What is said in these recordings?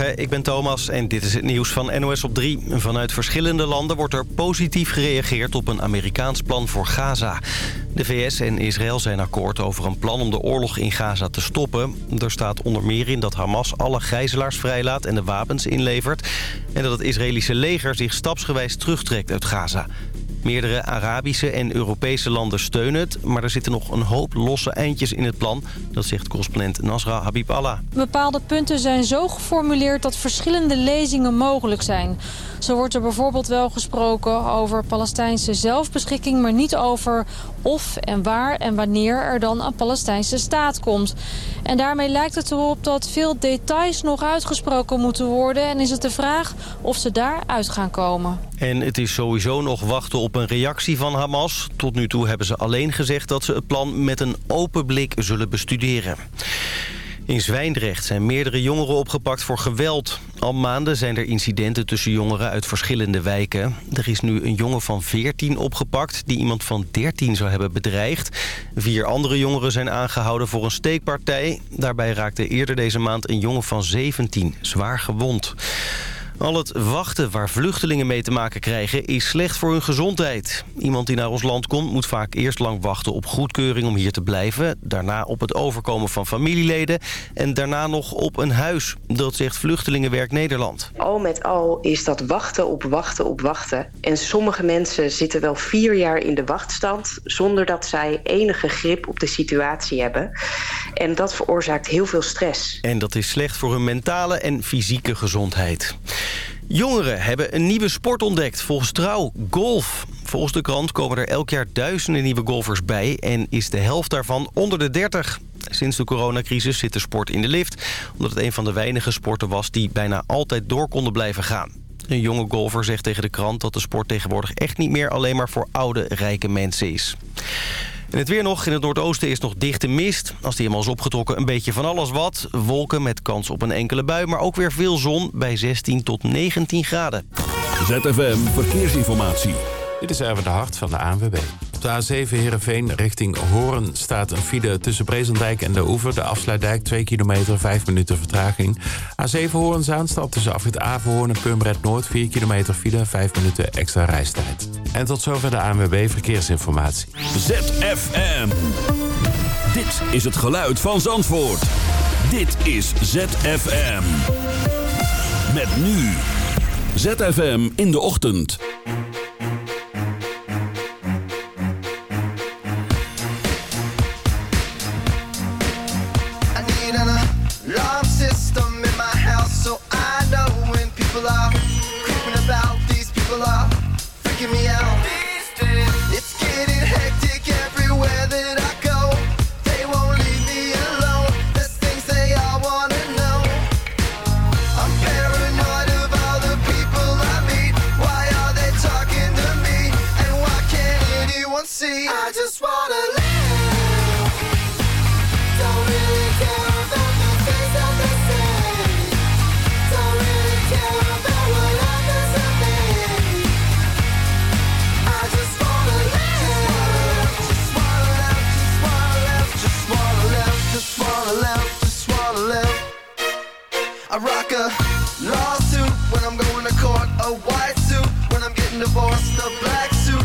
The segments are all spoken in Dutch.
Ik ben Thomas en dit is het nieuws van NOS op 3. Vanuit verschillende landen wordt er positief gereageerd op een Amerikaans plan voor Gaza. De VS en Israël zijn akkoord over een plan om de oorlog in Gaza te stoppen. Er staat onder meer in dat Hamas alle gijzelaars vrijlaat en de wapens inlevert... en dat het Israëlische leger zich stapsgewijs terugtrekt uit Gaza. Meerdere Arabische en Europese landen steunen het... maar er zitten nog een hoop losse eindjes in het plan. Dat zegt correspondent Nasra Habib Allah. Bepaalde punten zijn zo geformuleerd dat verschillende lezingen mogelijk zijn. Zo wordt er bijvoorbeeld wel gesproken over Palestijnse zelfbeschikking... maar niet over of en waar en wanneer er dan een Palestijnse staat komt. En daarmee lijkt het erop dat veel details nog uitgesproken moeten worden... en is het de vraag of ze daaruit gaan komen. En het is sowieso nog wachten op een reactie van Hamas. Tot nu toe hebben ze alleen gezegd dat ze het plan met een open blik zullen bestuderen. In Zwijndrecht zijn meerdere jongeren opgepakt voor geweld. Al maanden zijn er incidenten tussen jongeren uit verschillende wijken. Er is nu een jongen van 14 opgepakt die iemand van 13 zou hebben bedreigd. Vier andere jongeren zijn aangehouden voor een steekpartij. Daarbij raakte eerder deze maand een jongen van 17 zwaar gewond. Al het wachten waar vluchtelingen mee te maken krijgen is slecht voor hun gezondheid. Iemand die naar ons land komt moet vaak eerst lang wachten op goedkeuring om hier te blijven. Daarna op het overkomen van familieleden en daarna nog op een huis. Dat zegt Vluchtelingenwerk Nederland. Al met al is dat wachten op wachten op wachten. En sommige mensen zitten wel vier jaar in de wachtstand... zonder dat zij enige grip op de situatie hebben. En dat veroorzaakt heel veel stress. En dat is slecht voor hun mentale en fysieke gezondheid. Jongeren hebben een nieuwe sport ontdekt, volgens Trouw, golf. Volgens de krant komen er elk jaar duizenden nieuwe golfers bij... en is de helft daarvan onder de 30. Sinds de coronacrisis zit de sport in de lift... omdat het een van de weinige sporten was die bijna altijd door konden blijven gaan. Een jonge golfer zegt tegen de krant dat de sport tegenwoordig echt niet meer alleen maar voor oude, rijke mensen is. En het weer nog. In het noordoosten is nog dichte mist. Als die helemaal is opgetrokken, een beetje van alles wat. Wolken met kans op een enkele bui, maar ook weer veel zon bij 16 tot 19 graden. ZFM Verkeersinformatie. Dit is even de hart van de ANWB. Op de A7 Heerenveen richting Hoorn staat een file tussen Brezendijk en de Oever. De afsluitdijk 2 kilometer, 5 minuten vertraging. A7 Hoorn-Zaanstad tussen afrit Averhoorn en Purmerend Noord. 4 kilometer file, 5 minuten extra reistijd. En tot zover de ANWB Verkeersinformatie. ZFM. Dit is het geluid van Zandvoort. Dit is ZFM. Met nu. ZFM in de ochtend. I just wanna live. Don't really care about the things say. Don't really care about what me. I just wanna live. Just wanna live. Just wanna live. Just wanna live. Just wanna live. Just wanna live. I rock a lawsuit when I'm going to court. A white suit when I'm getting divorced. A black suit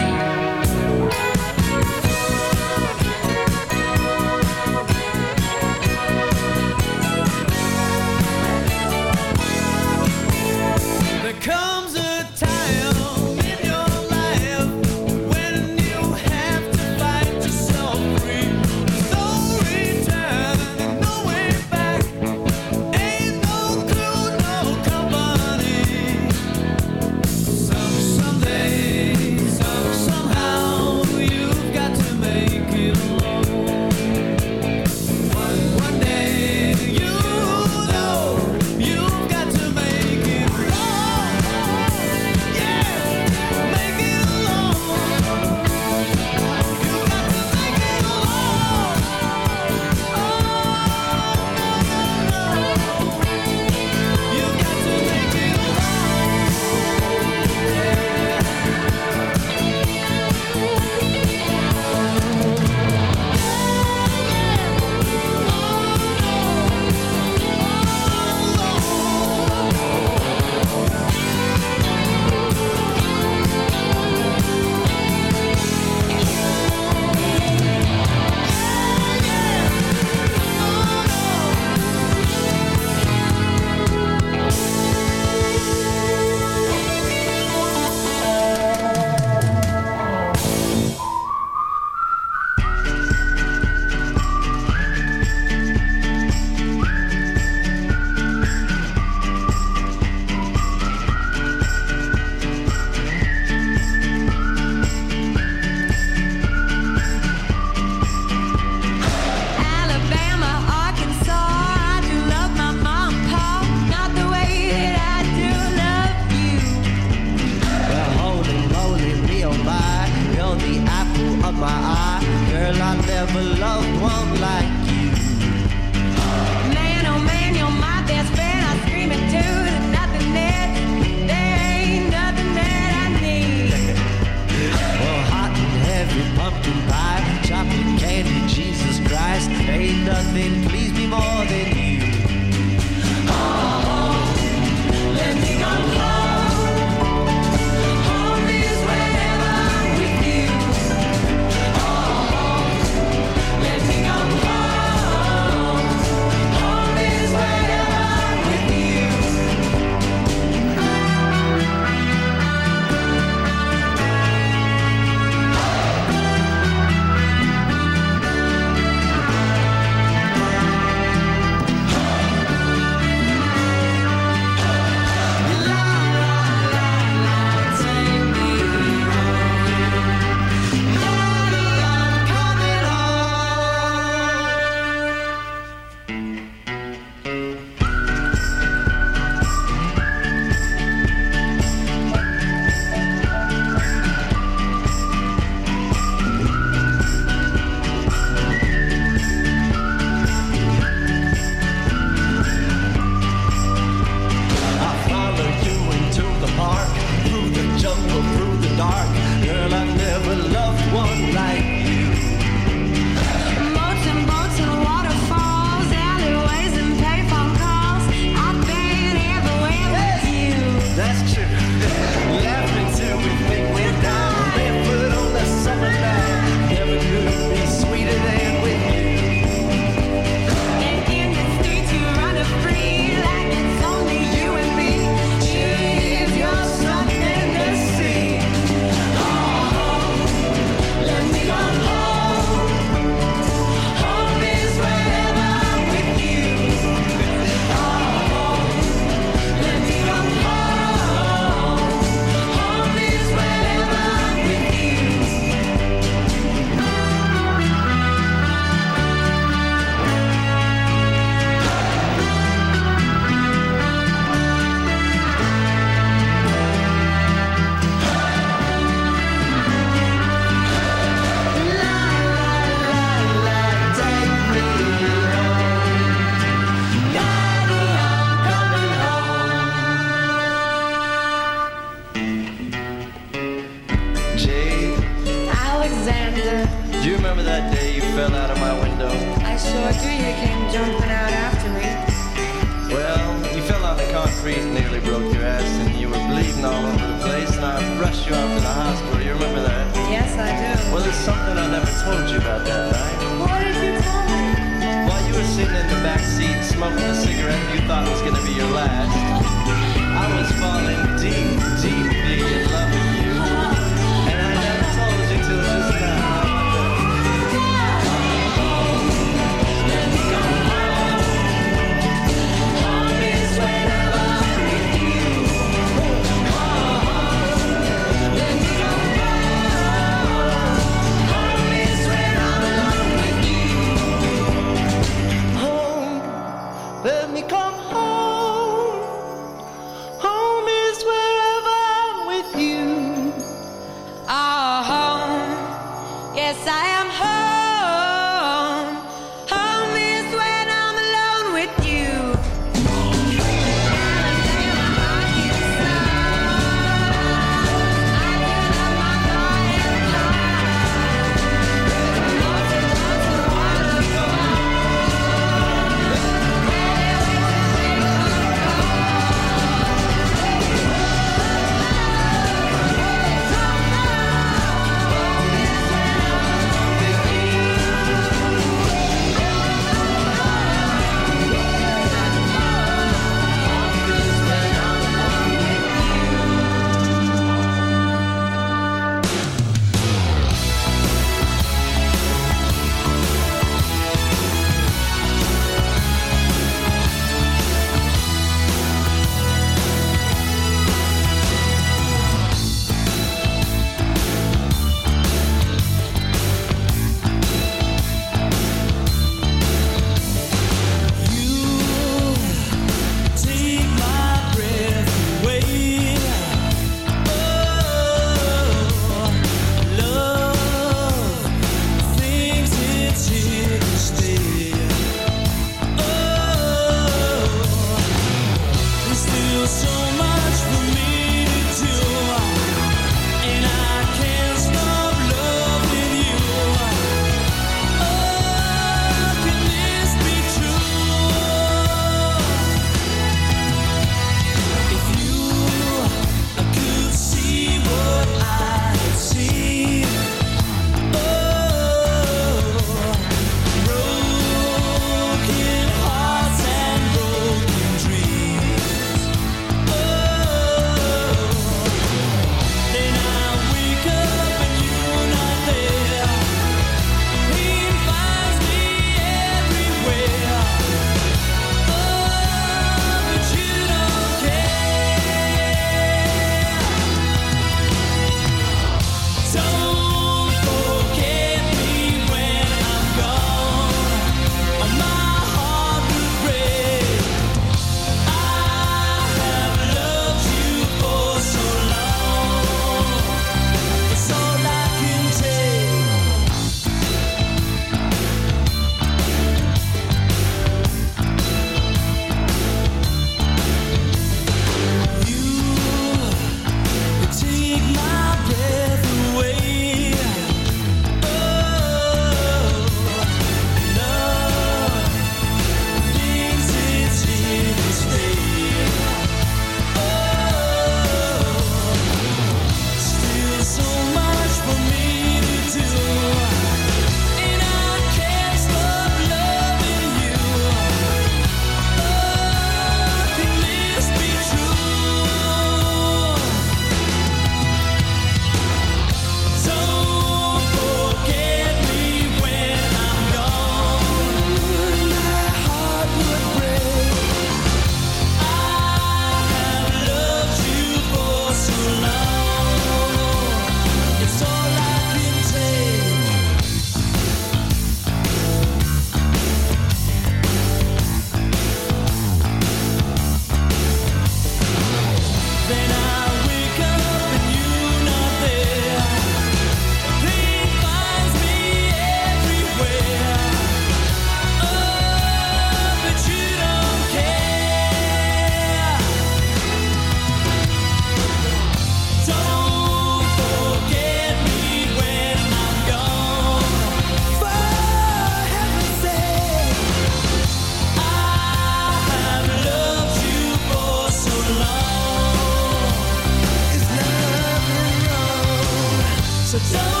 don't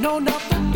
No, nothing.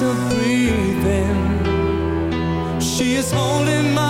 Still breathing. She is holding my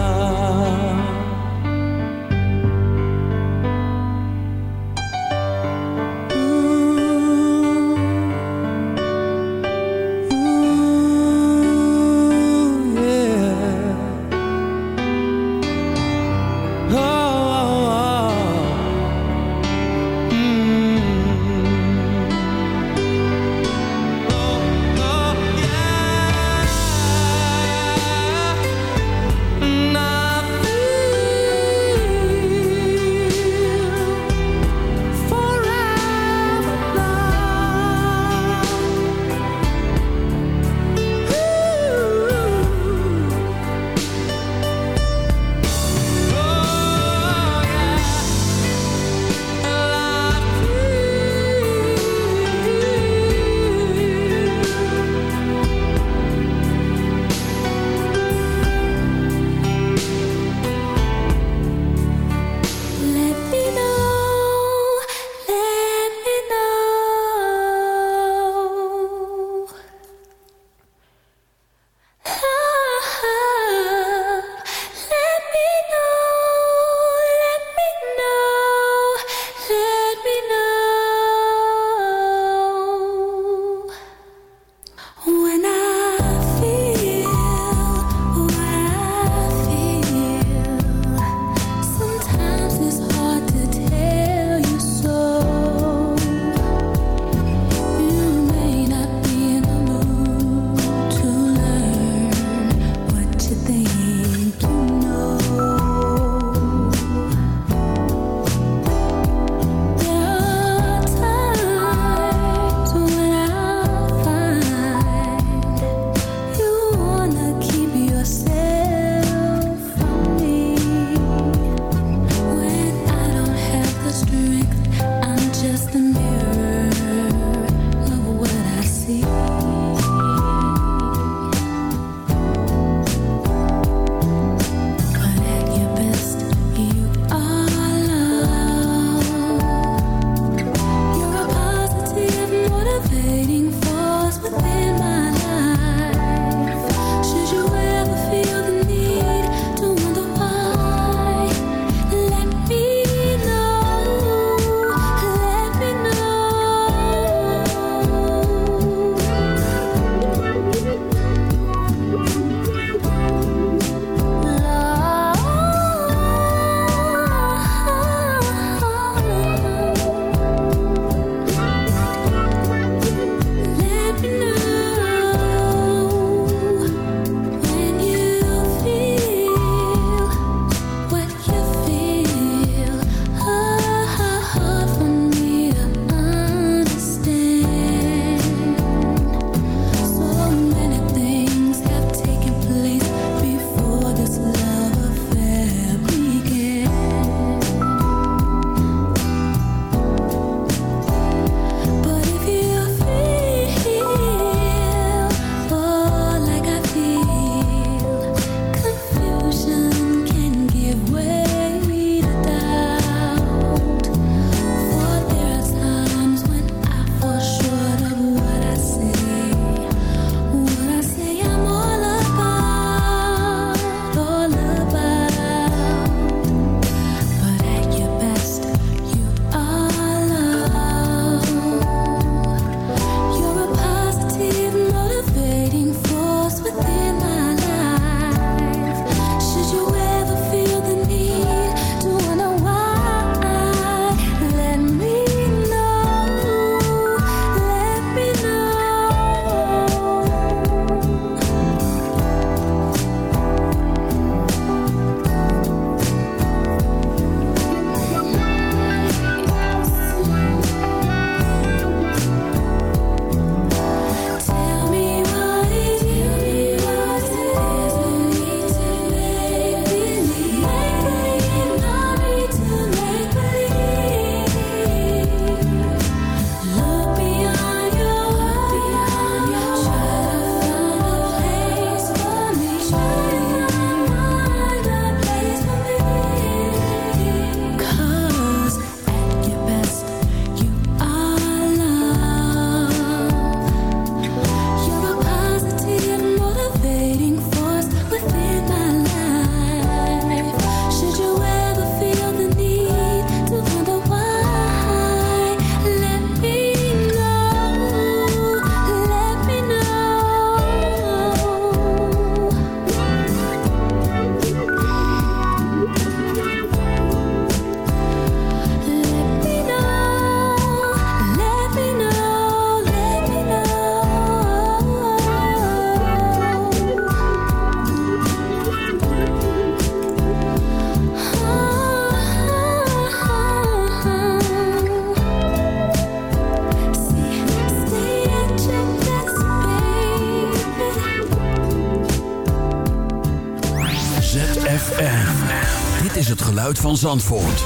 van Zandvoort.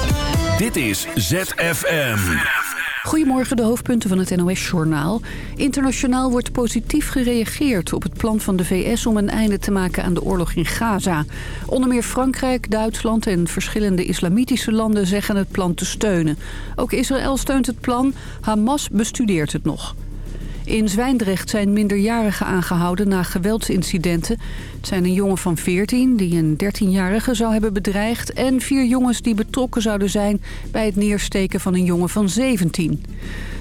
Dit is ZFM. Goedemorgen, de hoofdpunten van het NOS-journaal. Internationaal wordt positief gereageerd op het plan van de VS... om een einde te maken aan de oorlog in Gaza. Onder meer Frankrijk, Duitsland en verschillende islamitische landen... zeggen het plan te steunen. Ook Israël steunt het plan. Hamas bestudeert het nog. In Zwijndrecht zijn minderjarigen aangehouden na geweldsincidenten. Het zijn een jongen van 14 die een 13-jarige zou hebben bedreigd... en vier jongens die betrokken zouden zijn bij het neersteken van een jongen van 17.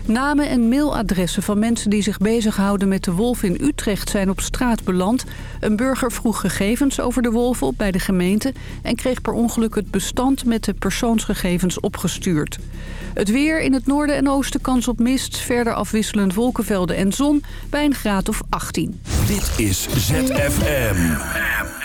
Namen en mailadressen van mensen die zich bezighouden met de wolf in Utrecht zijn op straat beland. Een burger vroeg gegevens over de wolf op bij de gemeente... en kreeg per ongeluk het bestand met de persoonsgegevens opgestuurd. Het weer in het noorden en oosten kans op mist. Verder afwisselend wolkenvelden en zon bij een graad of 18. Dit is ZFM.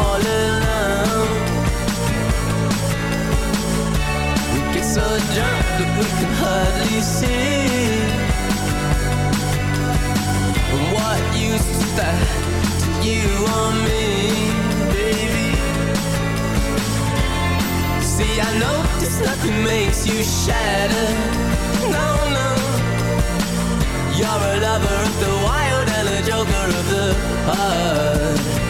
All alone. We get so drunk that we can hardly see. And what used to that to you or me, baby? See, I know this nothing makes you shatter. No, no. You're a lover of the wild and a joker of the heart.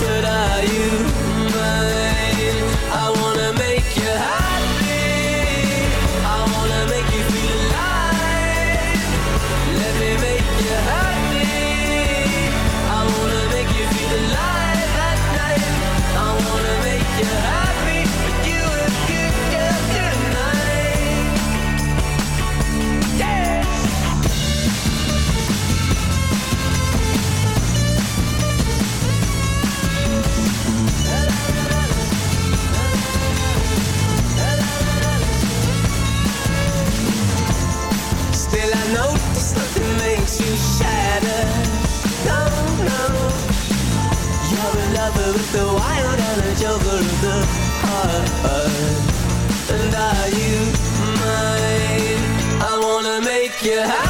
But are you mine? With the wild and a joker of the heart And are you mine? I wanna make you happy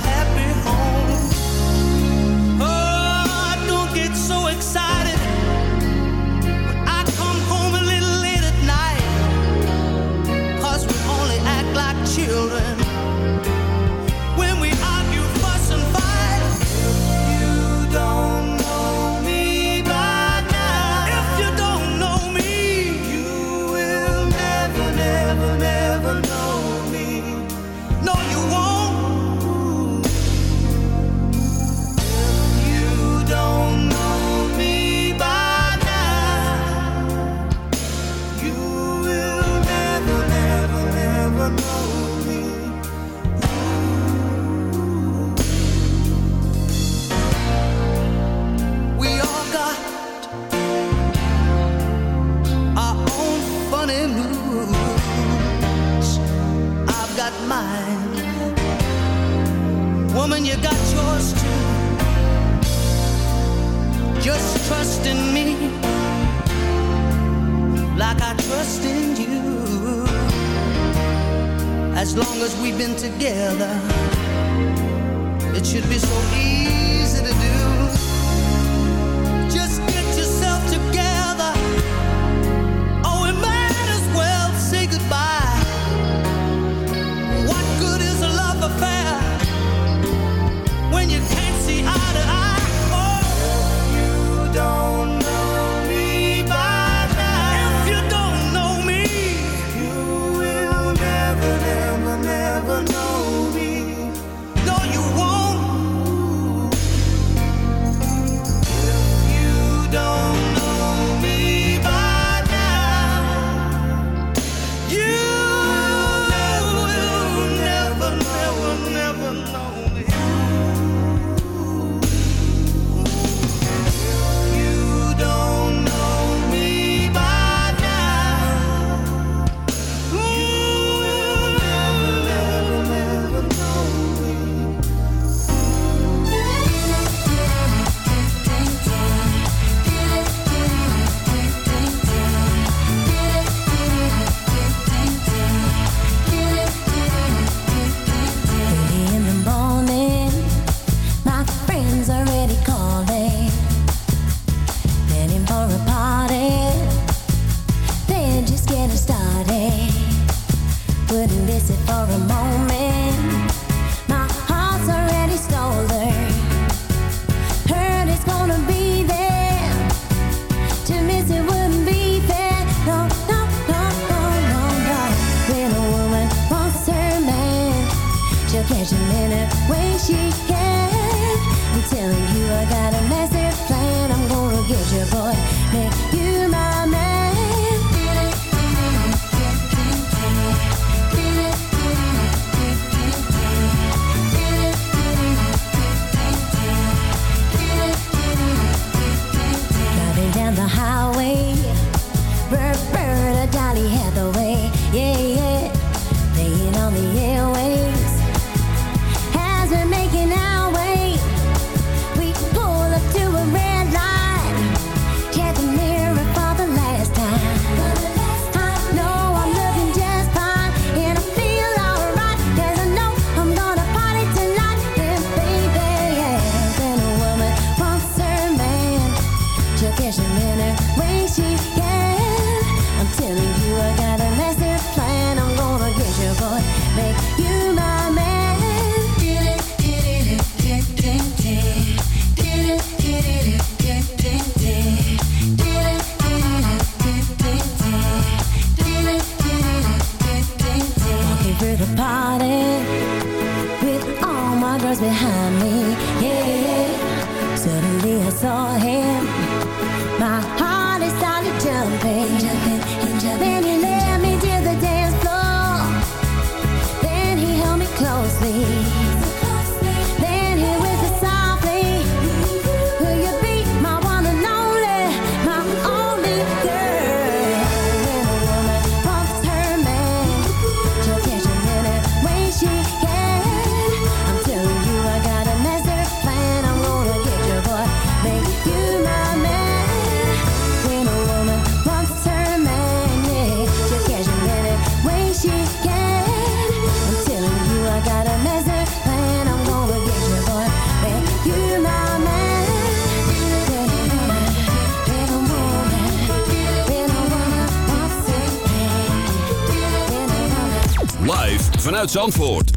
Vanuit Zandvoort.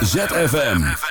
ZFM.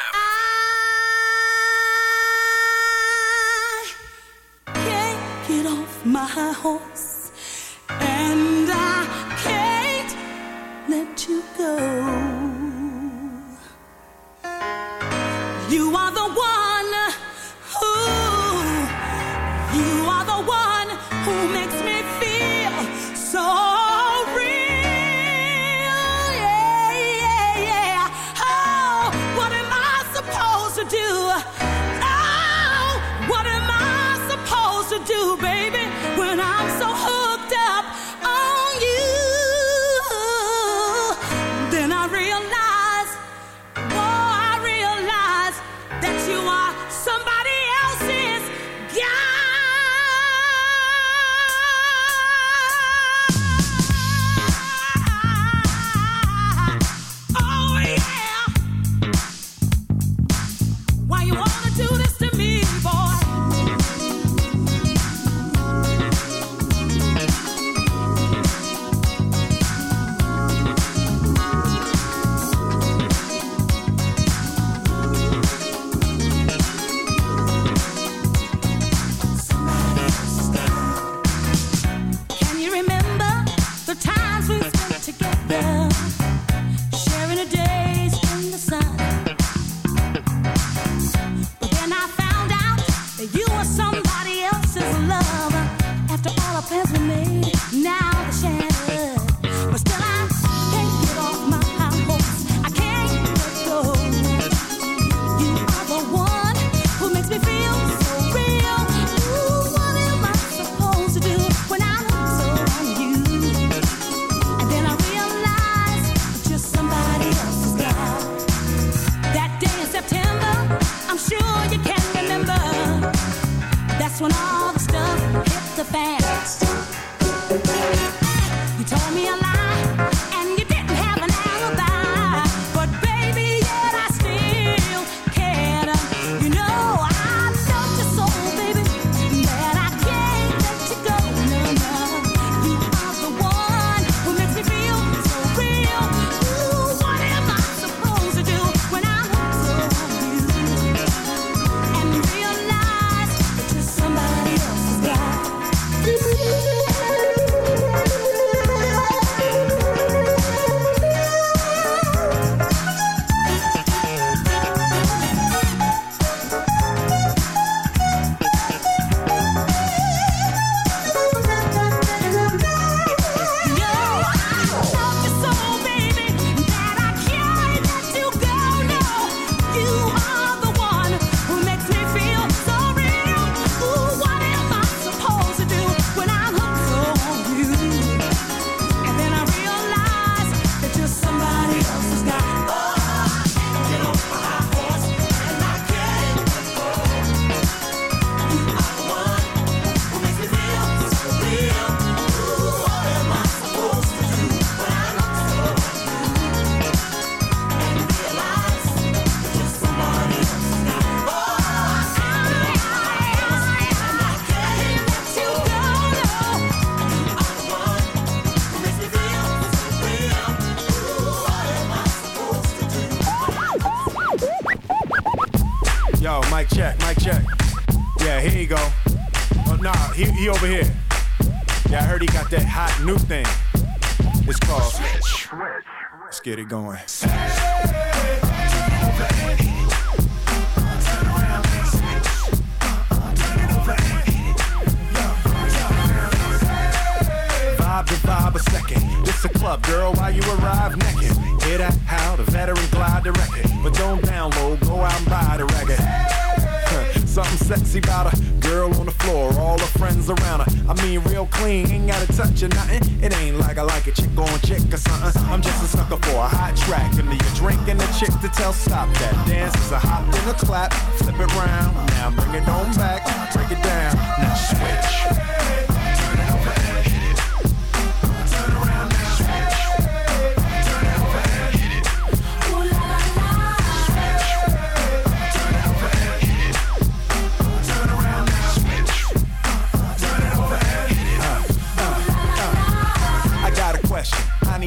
A chick on chick or something. I'm just a sucker for a hot track. And you're drinking a chick to tell stop that. Dance is a hop and a clap, flip it round. Now bring it on back, break it down. Now switch.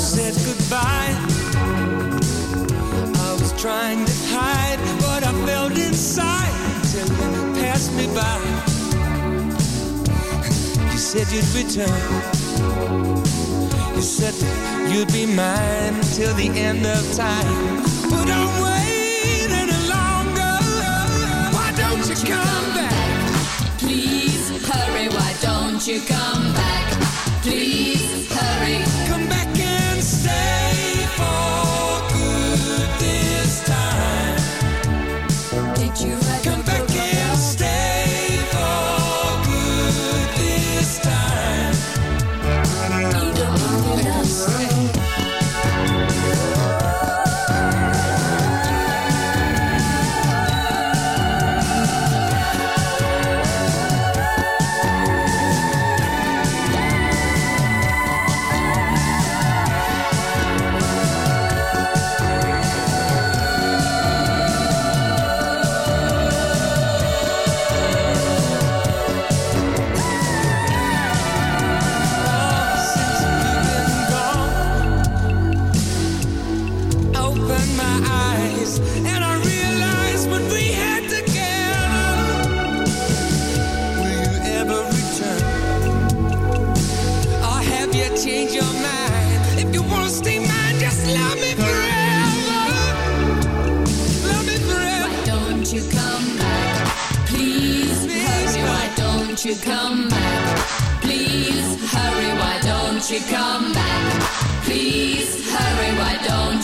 said goodbye, I was trying to hide what I felt inside till you passed me by. You said you'd return. You said you'd be mine till the end of time. But I'm waiting longer. Why don't you come back? Please hurry. Why don't you come back? Please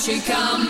she come?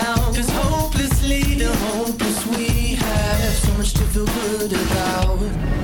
now. Cause hopelessly, the hopeless we have so much to feel good about.